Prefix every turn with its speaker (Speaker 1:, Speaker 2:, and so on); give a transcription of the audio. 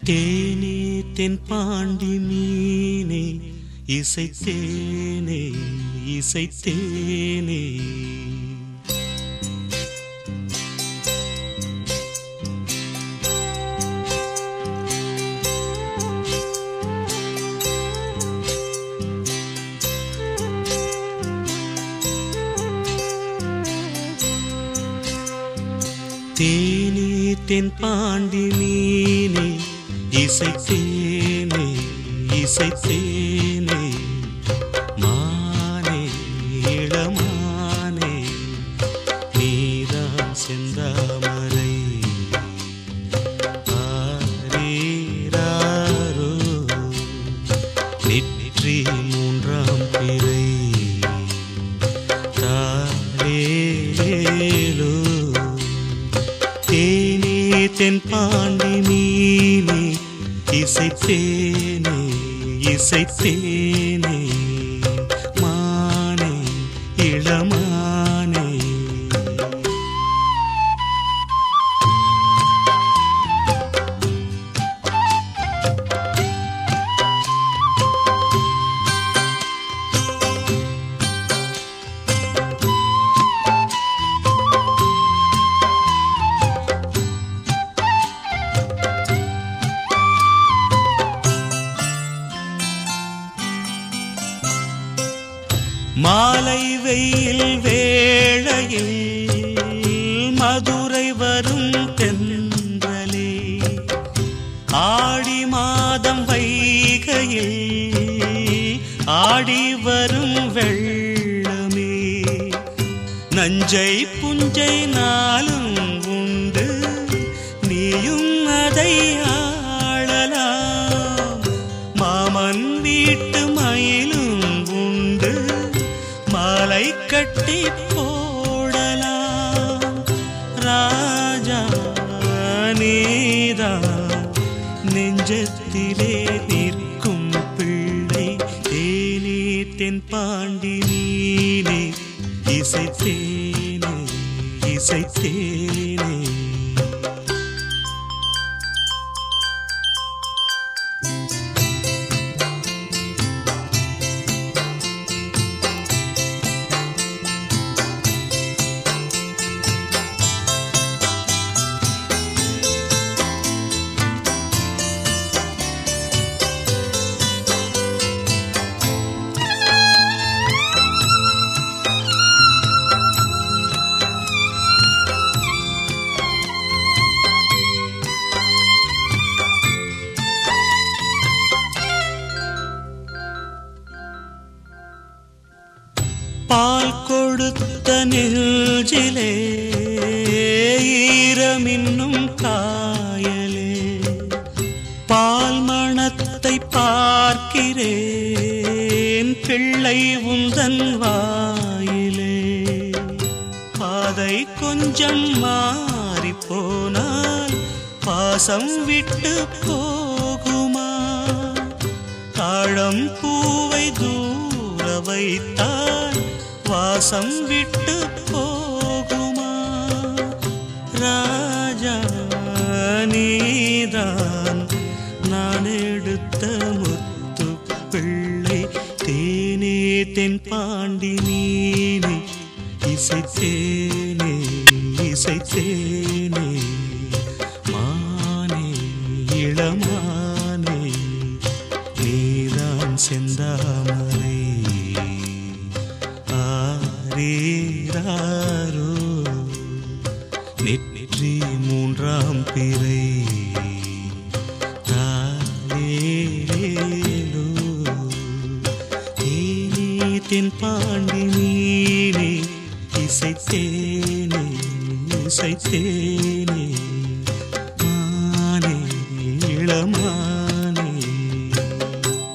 Speaker 1: தேனே தென் பாண்டி மீனே இசைத்தேனே இசைத்தேனே. தேனே தென் பாண்டி மீனே இசைத்தேனே இசைத்தேனே. மானே இளமானே நீதான் செந்தாமரை. ஆரீராரோ நெற்றி மூன்றாம் பிறை. தாலேலோ தேனே தென் பாண்டி இசைத்தேனே இசைத்தேனே. மாலை வெயில் வேளையில் மதுரை வரும் தென்றலே. ஆடி மாதம் வைகையில் ஆடி வரும் வெள்ளமே. நஞ்சை புஞ்சை நாளும் உண்டு நீயும் அதை போடலாம். ராஜா நீதான் நெஞ்சத்திலே நிற்கும் பிள்ளை தேனே தென் பாண்டி நீனே இசைத்தேனே இசைத்தேனே. பால் கொடுத்த நெஞ்சிலே ஈரமின்னும் காயலே. பால் மணத்தை பார்க்கிறேன் பிள்ளை உந்தன் வாயிலே. பாதை கொஞ்சம் மாறி போனால் பாசம் விட்டு போகுமா? தாழம் பூவை தூர வைத்தால் வாசம் விட்டு போகுமா? ராஜா நீதான் நான் எடுத்த முத்து பிள்ளை. தேனே தென் பாண்டி நீனே இசைத்தேனே இசைத்தேனே. ஆரீராரோ நெற்றி மூன்றாம் பிறை. தாலேலோ தேனே தென் பாண்டி நீனே. இசைத்தேனே இசைத்தேனே. மானே இளமான.